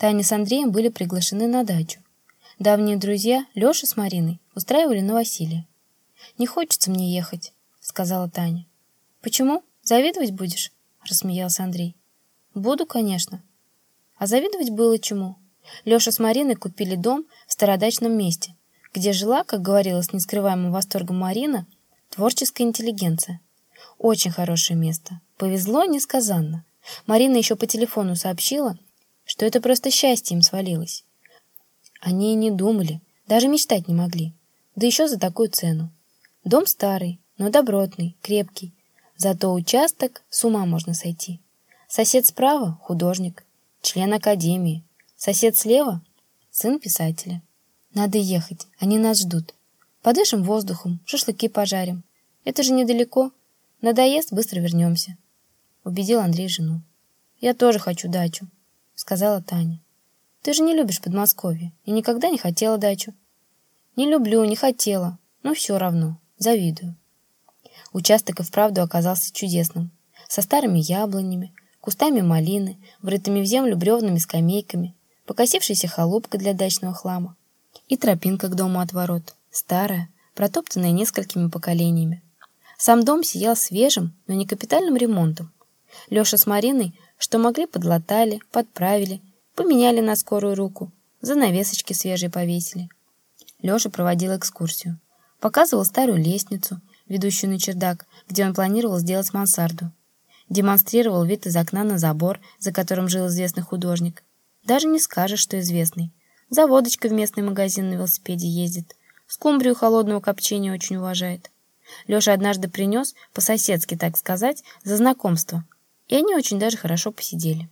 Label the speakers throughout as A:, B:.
A: Таня с Андреем были приглашены на дачу. Давние друзья Леша с Мариной устраивали новоселье. «Не хочется мне ехать», — сказала Таня. «Почему? Завидовать будешь?» — рассмеялся Андрей. «Буду, конечно». А завидовать было чему. Леша с Мариной купили дом в стародачном месте, где жила, как говорила с нескрываемым восторгом Марина, творческая интеллигенция. Очень хорошее место. Повезло несказанно. Марина еще по телефону сообщила, что это просто счастье им свалилось. Они и не думали, даже мечтать не могли. Да еще за такую цену. Дом старый, но добротный, крепкий. Зато участок с ума можно сойти. Сосед справа — художник, член академии. Сосед слева — сын писателя. Надо ехать, они нас ждут. Подышим воздухом, шашлыки пожарим. Это же недалеко. Надоест, быстро вернемся. Убедил Андрей жену. Я тоже хочу дачу, сказала Таня. Ты же не любишь Подмосковье и никогда не хотела дачу. Не люблю, не хотела, но все равно, завидую. Участок и вправду оказался чудесным, со старыми яблонями, кустами малины, врытыми в землю бревнами скамейками, покосившейся холопкой для дачного хлама и тропинка к дому от ворот, старая, протоптанная несколькими поколениями. Сам дом сиял свежим, но не капитальным ремонтом. Леша с Мариной, что могли, подлатали, подправили, поменяли на скорую руку, занавесочки свежие повесили. Леша проводил экскурсию. Показывал старую лестницу, ведущую на чердак, где он планировал сделать мансарду. Демонстрировал вид из окна на забор, за которым жил известный художник. Даже не скажешь, что известный. За водочкой в местный магазин на велосипеде ездит. Скумбрию холодного копчения очень уважает. Леша однажды принес, по-соседски, так сказать, за знакомство. И они очень даже хорошо посидели.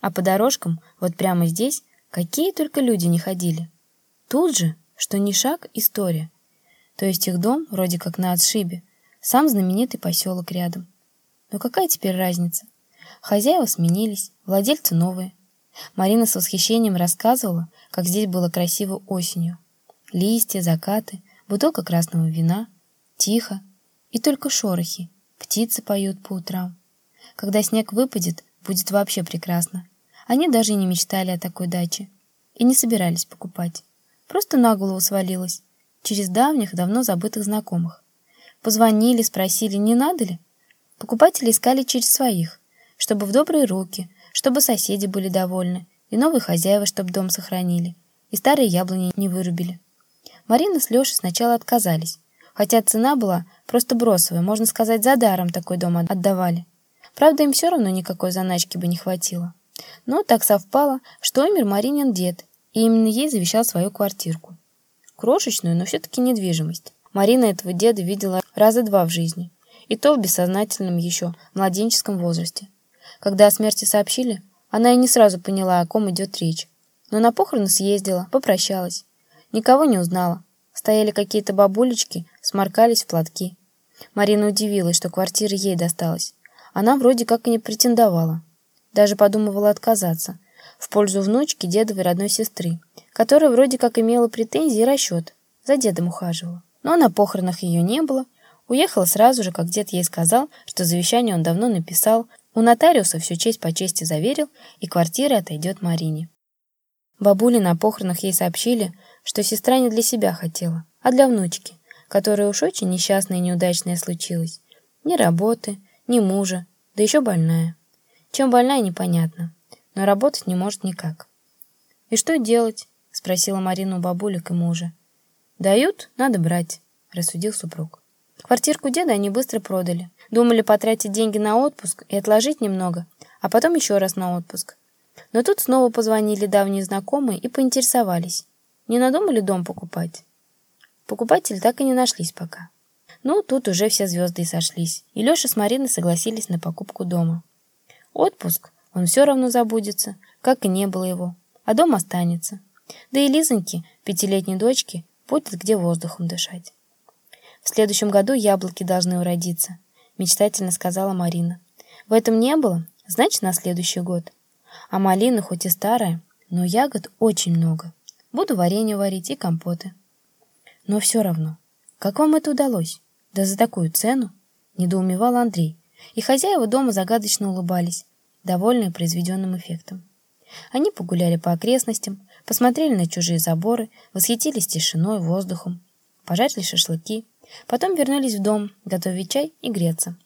A: А по дорожкам, вот прямо здесь, какие только люди не ходили. Тут же, что ни шаг, история. То есть их дом вроде как на отшибе, сам знаменитый поселок рядом. Но какая теперь разница? Хозяева сменились, владельцы новые. Марина с восхищением рассказывала, как здесь было красиво осенью. Листья, закаты, бутылка красного вина, тихо, и только шорохи, птицы поют по утрам. Когда снег выпадет, будет вообще прекрасно. Они даже не мечтали о такой даче. И не собирались покупать. Просто на голову свалилось. Через давних, давно забытых знакомых. Позвонили, спросили, не надо ли? Покупатели искали через своих, чтобы в добрые руки, чтобы соседи были довольны, и новые хозяева, чтобы дом сохранили, и старые яблони не вырубили. Марина с Лешей сначала отказались, хотя цена была просто бросовая, можно сказать, за даром такой дом отдавали. Правда, им все равно никакой заначки бы не хватило. Но так совпало, что умер Маринин дед, и именно ей завещал свою квартирку. Крошечную, но все-таки недвижимость. Марина этого деда видела раза два в жизни, и то в бессознательном еще младенческом возрасте. Когда о смерти сообщили, она и не сразу поняла, о ком идет речь. Но на похороны съездила, попрощалась. Никого не узнала. Стояли какие-то бабулечки, сморкались в платки. Марина удивилась, что квартира ей досталась. Она вроде как и не претендовала. Даже подумывала отказаться в пользу внучки дедовой родной сестры, которая вроде как имела претензии и расчет, за дедом ухаживала. Но на похоронах ее не было, уехала сразу же, как дед ей сказал, что завещание он давно написал, у нотариуса всю честь по чести заверил, и квартира отойдет Марине. Бабули на похоронах ей сообщили, что сестра не для себя хотела, а для внучки, которая уж очень несчастная и неудачная случилась. Ни работы, ни мужа, да еще больная. Чем больная, непонятно, но работать не может никак. «И что делать?» — спросила Марина у бабулек и мужа. «Дают, надо брать», — рассудил супруг. Квартирку деда они быстро продали. Думали потратить деньги на отпуск и отложить немного, а потом еще раз на отпуск. Но тут снова позвонили давние знакомые и поинтересовались. Не надумали дом покупать? Покупатели так и не нашлись пока. Ну, тут уже все звезды и сошлись, и Леша с Мариной согласились на покупку дома. Отпуск, он все равно забудется, как и не было его, а дом останется. Да и Лизоньке, пятилетней дочке, будет где воздухом дышать. В следующем году яблоки должны уродиться, мечтательно сказала Марина. В этом не было, значит, на следующий год. А малина хоть и старая, но ягод очень много. Буду варенье варить и компоты. Но все равно, как вам это удалось? Да за такую цену? Недоумевал Андрей, и хозяева дома загадочно улыбались, довольные произведенным эффектом. Они погуляли по окрестностям, посмотрели на чужие заборы, восхитились тишиной, воздухом, пожарили шашлыки, потом вернулись в дом, готовить чай и греться.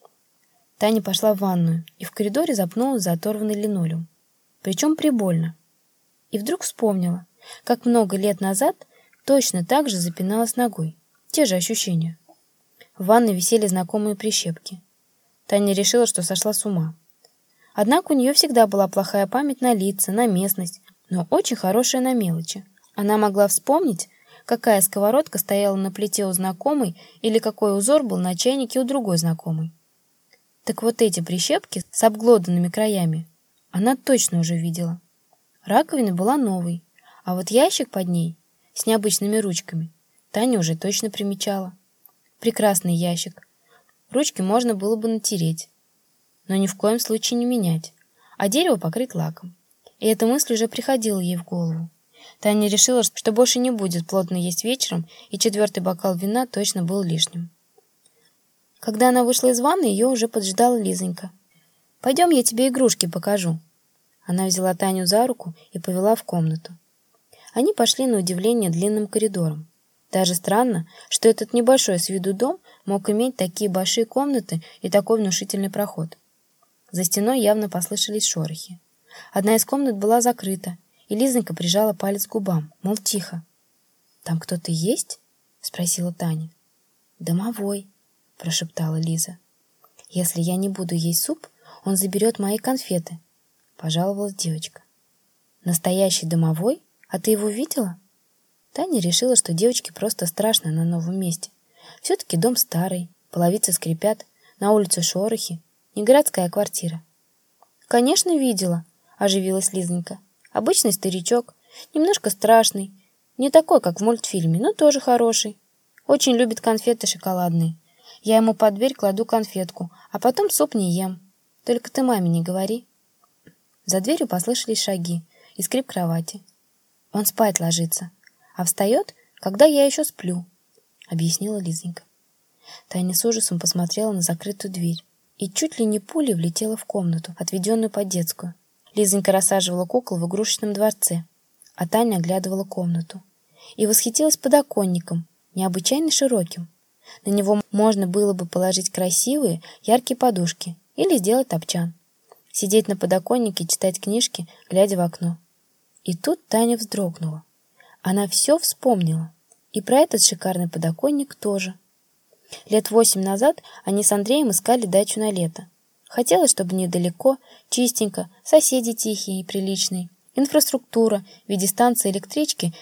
A: Таня пошла в ванную и в коридоре запнулась за оторванный линолеум. Причем прибольно. И вдруг вспомнила, как много лет назад точно так же запиналась ногой. Те же ощущения. В ванной висели знакомые прищепки. Таня решила, что сошла с ума. Однако у нее всегда была плохая память на лица, на местность, но очень хорошая на мелочи. Она могла вспомнить, какая сковородка стояла на плите у знакомой или какой узор был на чайнике у другой знакомой. Так вот эти прищепки с обглоданными краями она точно уже видела. Раковина была новой, а вот ящик под ней с необычными ручками Таня уже точно примечала. Прекрасный ящик. Ручки можно было бы натереть, но ни в коем случае не менять, а дерево покрыть лаком. И эта мысль уже приходила ей в голову. Таня решила, что больше не будет плотно есть вечером, и четвертый бокал вина точно был лишним. Когда она вышла из ванны, ее уже поджидала Лизонька. «Пойдем, я тебе игрушки покажу». Она взяла Таню за руку и повела в комнату. Они пошли на удивление длинным коридором. Даже странно, что этот небольшой с виду дом мог иметь такие большие комнаты и такой внушительный проход. За стеной явно послышались шорохи. Одна из комнат была закрыта, и Лизонька прижала палец к губам, мол, тихо. «Там кто-то есть?» — спросила Таня. «Домовой», — прошептала Лиза. «Если я не буду есть суп, он заберет мои конфеты», — пожаловалась девочка. «Настоящий домовой? А ты его видела?» Таня решила, что девочке просто страшно на новом месте. Все-таки дом старый, половицы скрипят, на улице шорохи, не городская квартира. «Конечно, видела», — оживилась Лизонька. «Обычный старичок, немножко страшный, не такой, как в мультфильме, но тоже хороший. Очень любит конфеты шоколадные. Я ему под дверь кладу конфетку, а потом суп не ем. Только ты маме не говори. За дверью послышались шаги и скрип кровати. Он спать ложится, а встает, когда я еще сплю, — объяснила Лизонька. Таня с ужасом посмотрела на закрытую дверь и чуть ли не пулей влетела в комнату, отведенную под детскую. Лизонька рассаживала кукол в игрушечном дворце, а Таня оглядывала комнату и восхитилась подоконником, необычайно широким, на него можно было бы положить красивые, яркие подушки или сделать топчан. Сидеть на подоконнике, читать книжки, глядя в окно. И тут Таня вздрогнула. Она все вспомнила. И про этот шикарный подоконник тоже. Лет восемь назад они с Андреем искали дачу на лето. Хотелось, чтобы недалеко, чистенько, соседи тихие и приличные, инфраструктура в виде станции электрички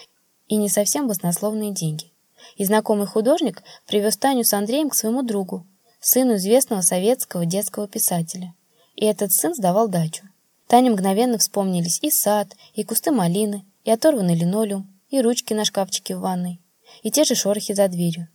A: и не совсем баснословные деньги и знакомый художник привез Таню с Андреем к своему другу, сыну известного советского детского писателя. И этот сын сдавал дачу. Тане мгновенно вспомнились и сад, и кусты малины, и оторванный линолеум, и ручки на шкафчике в ванной, и те же шорохи за дверью.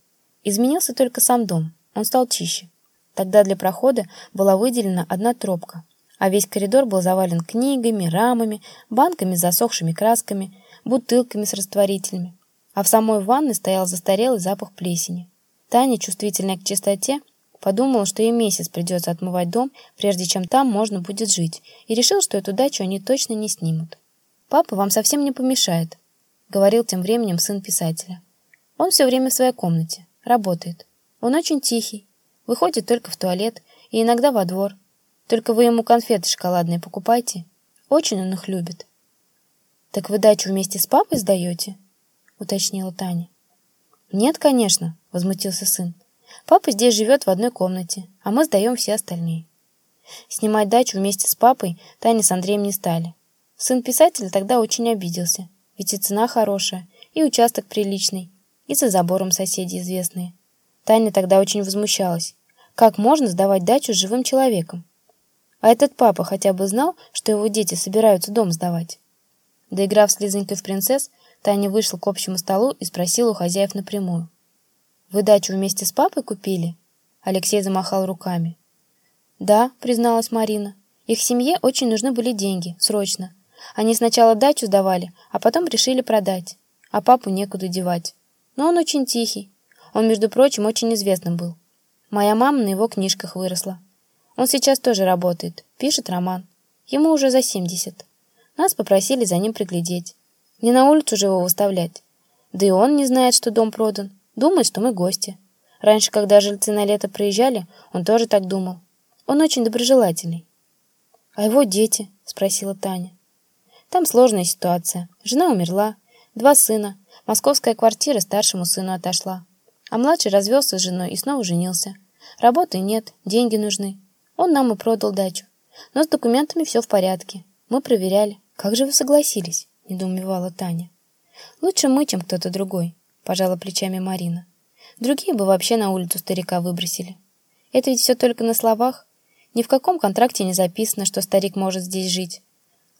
A: Изменился только сам дом, он стал чище. Тогда для прохода была выделена одна тропка, а весь коридор был завален книгами, рамами, банками с засохшими красками, бутылками с растворителями а в самой ванной стоял застарелый запах плесени. Таня, чувствительная к чистоте, подумала, что ей месяц придется отмывать дом, прежде чем там можно будет жить, и решила, что эту дачу они точно не снимут. «Папа вам совсем не помешает», — говорил тем временем сын писателя. «Он все время в своей комнате, работает. Он очень тихий, выходит только в туалет и иногда во двор. Только вы ему конфеты шоколадные покупайте. Очень он их любит». «Так вы дачу вместе с папой сдаете?» — уточнила Таня. «Нет, конечно», — возмутился сын. «Папа здесь живет в одной комнате, а мы сдаем все остальные». Снимать дачу вместе с папой Таня с Андреем не стали. Сын писателя тогда очень обиделся, ведь и цена хорошая, и участок приличный, и за забором соседи известные. Таня тогда очень возмущалась. Как можно сдавать дачу живым человеком? А этот папа хотя бы знал, что его дети собираются дом сдавать. Доиграв с Лизонькой в принцесс, Таня вышла к общему столу и спросила у хозяев напрямую. «Вы дачу вместе с папой купили?» Алексей замахал руками. «Да», — призналась Марина. «Их семье очень нужны были деньги, срочно. Они сначала дачу сдавали, а потом решили продать. А папу некуда девать. Но он очень тихий. Он, между прочим, очень известным был. Моя мама на его книжках выросла. Он сейчас тоже работает, пишет роман. Ему уже за семьдесят. Нас попросили за ним приглядеть. Не на улицу же его выставлять. Да и он не знает, что дом продан. Думает, что мы гости. Раньше, когда жильцы на лето приезжали, он тоже так думал. Он очень доброжелательный. «А его дети?» — спросила Таня. «Там сложная ситуация. Жена умерла, два сына, московская квартира старшему сыну отошла. А младший развелся с женой и снова женился. Работы нет, деньги нужны. Он нам и продал дачу. Но с документами все в порядке. Мы проверяли. Как же вы согласились?» — недоумевала Таня. «Лучше мы, чем кто-то другой», — пожала плечами Марина. «Другие бы вообще на улицу старика выбросили. Это ведь все только на словах. Ни в каком контракте не записано, что старик может здесь жить».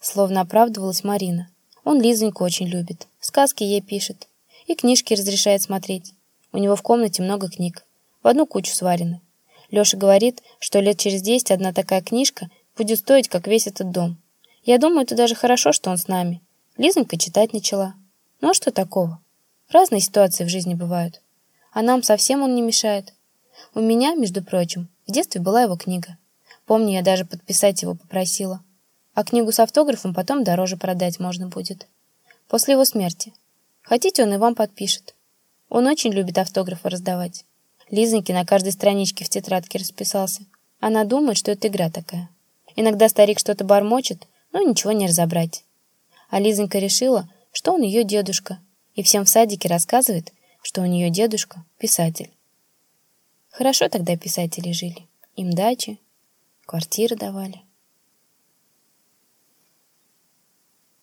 A: Словно оправдывалась Марина. «Он Лизоньку очень любит, сказки ей пишет и книжки разрешает смотреть. У него в комнате много книг, в одну кучу сварены. Леша говорит, что лет через десять одна такая книжка будет стоить, как весь этот дом. Я думаю, это даже хорошо, что он с нами. Лизонька читать начала. Ну а что такого? Разные ситуации в жизни бывают. А нам совсем он не мешает. У меня, между прочим, в детстве была его книга. Помню, я даже подписать его попросила. А книгу с автографом потом дороже продать можно будет. После его смерти. Хотите, он и вам подпишет. Он очень любит автографы раздавать. Лизоньке на каждой страничке в тетрадке расписался. Она думает, что это игра такая. Иногда старик что-то бормочет, но ничего не разобрать. А Лизонька решила, что он ее дедушка, и всем в садике рассказывает, что у нее дедушка – писатель. Хорошо тогда писатели жили. Им дачи, квартиры давали.